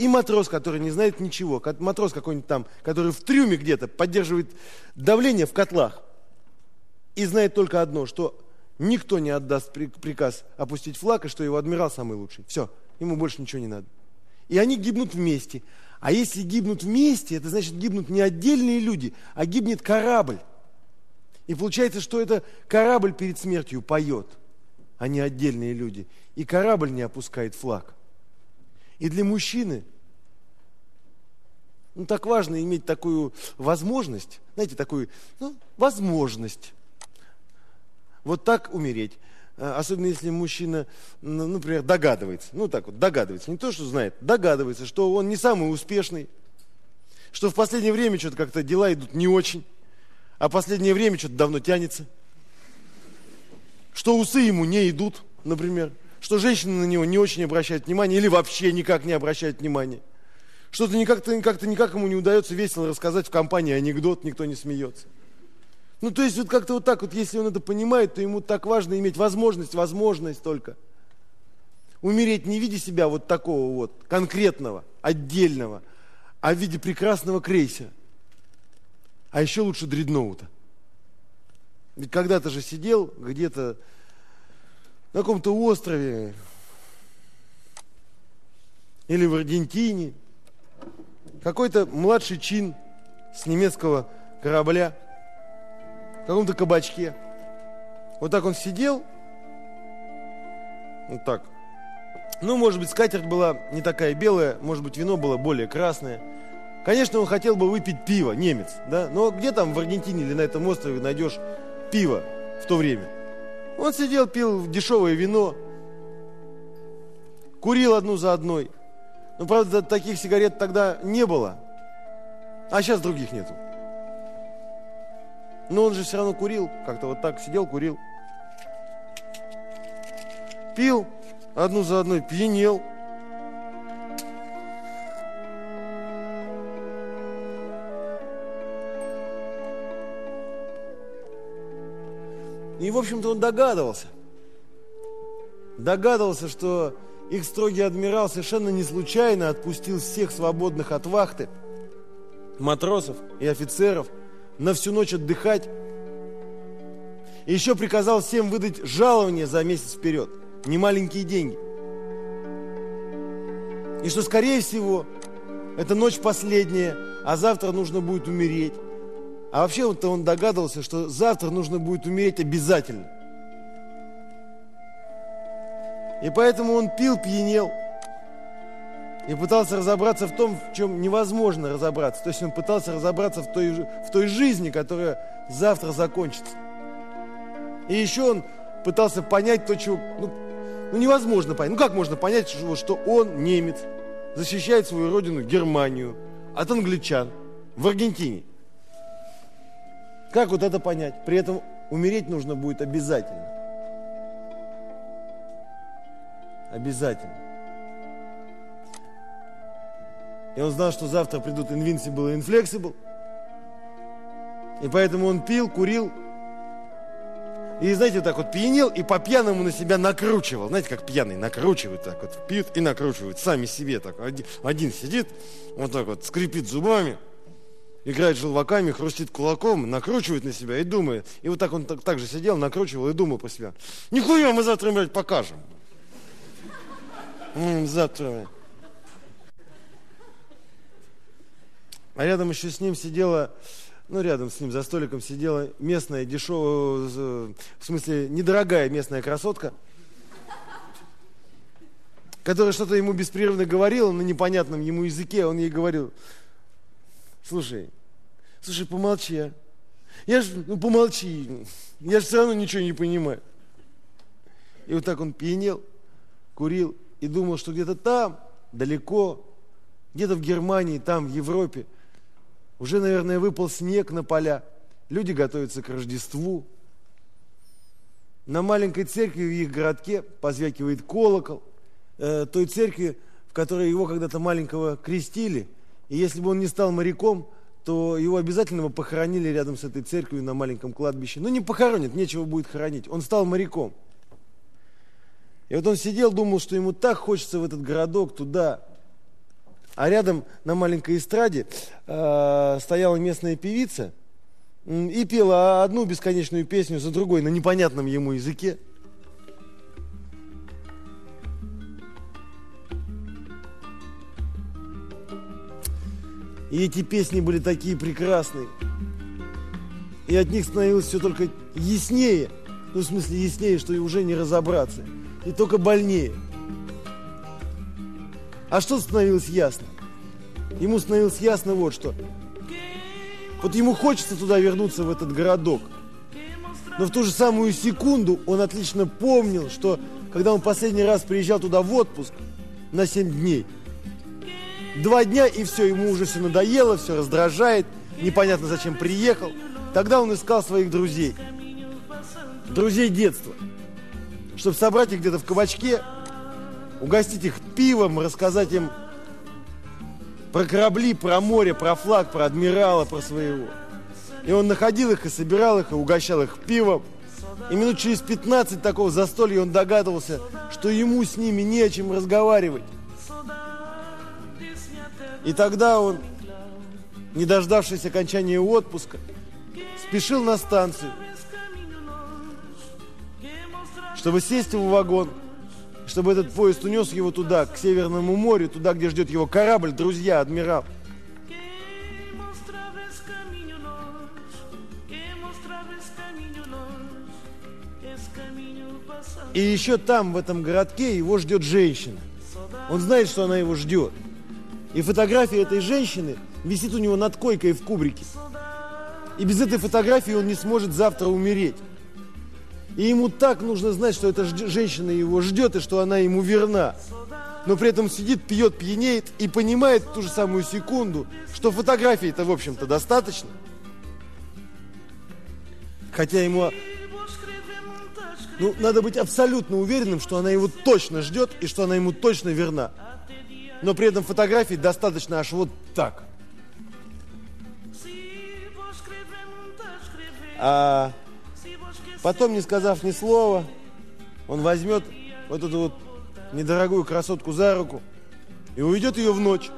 И матрос, который не знает ничего, матрос какой-нибудь там, который в трюме где-то поддерживает давление в котлах и знает только одно, что никто не отдаст приказ опустить флаг, и что его адмирал самый лучший. Все, ему больше ничего не надо. И они гибнут вместе. А если гибнут вместе, это значит гибнут не отдельные люди, а гибнет корабль. И получается, что это корабль перед смертью поет, а не отдельные люди. И корабль не опускает флаг. И для мужчины ну, так важно иметь такую возможность, знаете, такую ну, возможность вот так умереть. А, особенно если мужчина, ну, например, догадывается, ну так вот, догадывается, не то, что знает, догадывается, что он не самый успешный, что в последнее время что-то как-то дела идут не очень, а последнее время что-то давно тянется, что усы ему не идут, например, что женщины на него не очень обращают внимание или вообще никак не обращают внимания. Что-то никак-то, как-то никак ему не удается весело рассказать в компании анекдот, никто не смеется. Ну, то есть вот как-то вот так вот, если он это понимает, то ему так важно иметь возможность, возможность только. Умереть не в виде себя вот такого вот, конкретного, отдельного, а в виде прекрасного крейсера. А еще лучше дредноута. Ведь когда-то же сидел где-то на каком-то острове или в Аргентине какой-то младший чин с немецкого корабля – в каком-то кабачке. Вот так он сидел, вот так. Ну, может быть, скатерть была не такая белая, может быть, вино было более красное. Конечно, он хотел бы выпить пиво, немец, да? Но где там в Аргентине или на этом острове найдешь пиво в то время? Он сидел, пил дешевое вино, курил одну за одной. Но, правда, таких сигарет тогда не было, а сейчас других нету. Но он же все равно курил, как-то вот так сидел, курил. Пил одну за одной, пьянел. И, в общем-то, он догадывался. Догадывался, что их строгий адмирал совершенно не случайно отпустил всех свободных от вахты матросов и офицеров – на всю ночь отдыхать. И еще приказал всем выдать жалование за месяц вперед. Немаленькие деньги. И что, скорее всего, это ночь последняя, а завтра нужно будет умереть. А вообще вот он догадывался, что завтра нужно будет умереть обязательно. И поэтому он пил, пьянел и пытался разобраться в том, в чем невозможно разобраться. То есть он пытался разобраться в той, в той жизни, которая завтра закончится. И еще он пытался понять то, чего ну, ну, невозможно понять. Ну как можно понять, что, что он, немец, защищает свою родину, Германию, от англичан в Аргентине? Как вот это понять? При этом умереть нужно будет обязательно. Обязательно. И он знал, что завтра придут Invincible и Inflexible. И поэтому он пил, курил. И, знаете, так вот пьянел и по пьяному на себя накручивал. Знаете, как пьяный накручивают так вот, пьют и накручивают сами себе так. Один, один сидит, вот так вот, скрипит зубами, играет желваками, хрустит кулаком, накручивает на себя и думает. И вот так он так, так же сидел, накручивал и думал про себя. Нихуя мы завтра, блядь, покажем. Завтра, А рядом еще с ним сидела, ну, рядом с ним за столиком сидела местная дешевая, в смысле, недорогая местная красотка, которая что-то ему беспрерывно говорила на непонятном ему языке. Он ей говорил, слушай, слушай, помолчи, а. Я же, ну, помолчи, я же все равно ничего не понимаю. И вот так он пьянел, курил и думал, что где-то там, далеко, где-то в Германии, там, в Европе, уже, наверное, выпал снег на поля. Люди готовятся к Рождеству. На маленькой церкви в их городке позвякивает колокол. Э, той церкви, в которой его когда-то маленького крестили. И если бы он не стал моряком, то его обязательно бы похоронили рядом с этой церковью на маленьком кладбище. Ну, не похоронят, нечего будет хоронить. Он стал моряком. И вот он сидел, думал, что ему так хочется в этот городок, туда. А рядом на маленькой эстраде э, стояла местная певица и пела одну бесконечную песню за другой на непонятном ему языке. И эти песни были такие прекрасные. И от них становилось все только яснее. Ну, в смысле, яснее, что и уже не разобраться. И только больнее. А что становилось ясно? Ему становилось ясно вот что. Вот ему хочется туда вернуться, в этот городок. Но в ту же самую секунду он отлично помнил, что когда он последний раз приезжал туда в отпуск на 7 дней, два дня и все, ему уже все надоело, все раздражает, непонятно зачем приехал. Тогда он искал своих друзей, друзей детства, чтобы собрать их где-то в кабачке, угостить их пивом, рассказать им про корабли, про море, про флаг, про адмирала, про своего. И он находил их и собирал их, и угощал их пивом. И минут через 15 такого застолья он догадывался, что ему с ними не о чем разговаривать. И тогда он, не дождавшись окончания отпуска, спешил на станцию, чтобы сесть в вагон, чтобы этот поезд унес его туда, к Северному морю, туда, где ждет его корабль, друзья, адмирал. И еще там, в этом городке, его ждет женщина. Он знает, что она его ждет. И фотография этой женщины висит у него над койкой в кубрике. И без этой фотографии он не сможет завтра умереть. И ему так нужно знать, что эта женщина его ждет и что она ему верна. Но при этом сидит, пьет, пьянеет и понимает в ту же самую секунду, что фотографии-то, в общем-то, достаточно. Хотя ему ну, надо быть абсолютно уверенным, что она его точно ждет и что она ему точно верна. Но при этом фотографии достаточно аж вот так. А потом, не сказав ни слова, он возьмет вот эту вот недорогую красотку за руку и уведет ее в ночь.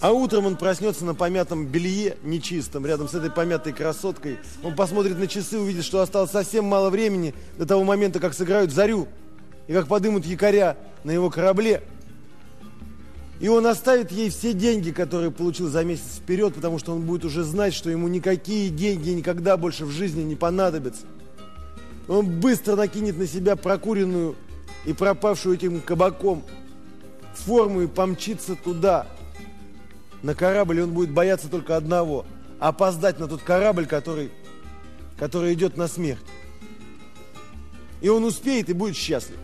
А утром он проснется на помятом белье, нечистом, рядом с этой помятой красоткой. Он посмотрит на часы, увидит, что осталось совсем мало времени до того момента, как сыграют зарю и как подымут якоря на его корабле. И он оставит ей все деньги, которые получил за месяц вперед, потому что он будет уже знать, что ему никакие деньги никогда больше в жизни не понадобятся. Он быстро накинет на себя прокуренную и пропавшую этим кабаком форму и помчится туда. На корабль он будет бояться только одного – опоздать на тот корабль, который, который идет на смерть. И он успеет и будет счастлив.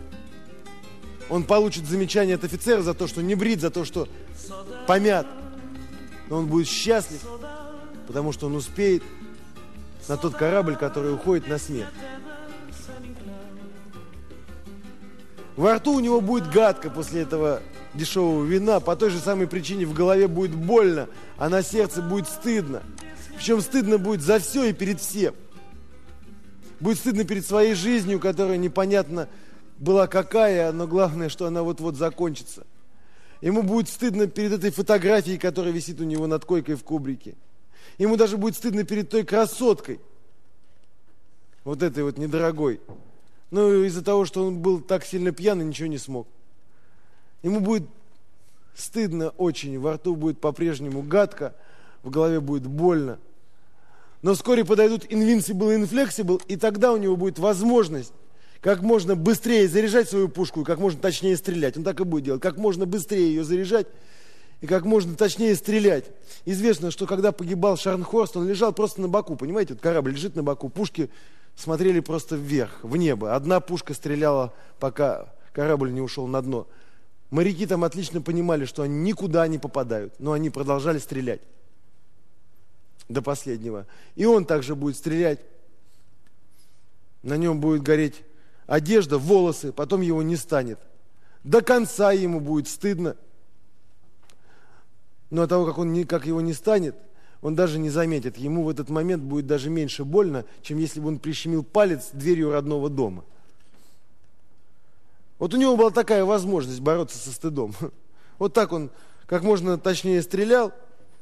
Он получит замечание от офицера за то, что не брит, за то, что помят. Но он будет счастлив, потому что он успеет на тот корабль, который уходит на смерть. Во рту у него будет гадко после этого дешевого вина. По той же самой причине в голове будет больно, а на сердце будет стыдно. Причем стыдно будет за все и перед всем. Будет стыдно перед своей жизнью, которая непонятно была какая, но главное, что она вот-вот закончится. Ему будет стыдно перед этой фотографией, которая висит у него над койкой в кубрике. Ему даже будет стыдно перед той красоткой, вот этой вот недорогой. Но из-за того, что он был так сильно пьян и ничего не смог. Ему будет стыдно очень, во рту будет по-прежнему гадко, в голове будет больно. Но вскоре подойдут Invincible и Inflexible, и тогда у него будет возможность как можно быстрее заряжать свою пушку как можно точнее стрелять. Он так и будет делать. Как можно быстрее ее заряжать и как можно точнее стрелять. Известно, что когда погибал Шарнхорст, он лежал просто на боку. Понимаете, вот корабль лежит на боку, пушки смотрели просто вверх, в небо. Одна пушка стреляла, пока корабль не ушел на дно. Моряки там отлично понимали, что они никуда не попадают, но они продолжали стрелять до последнего. И он также будет стрелять. На нем будет гореть одежда, волосы, потом его не станет. До конца ему будет стыдно. Но от того, как, он как его не станет, он даже не заметит. Ему в этот момент будет даже меньше больно, чем если бы он прищемил палец дверью родного дома. Вот у него была такая возможность бороться со стыдом. Вот так он как можно точнее стрелял,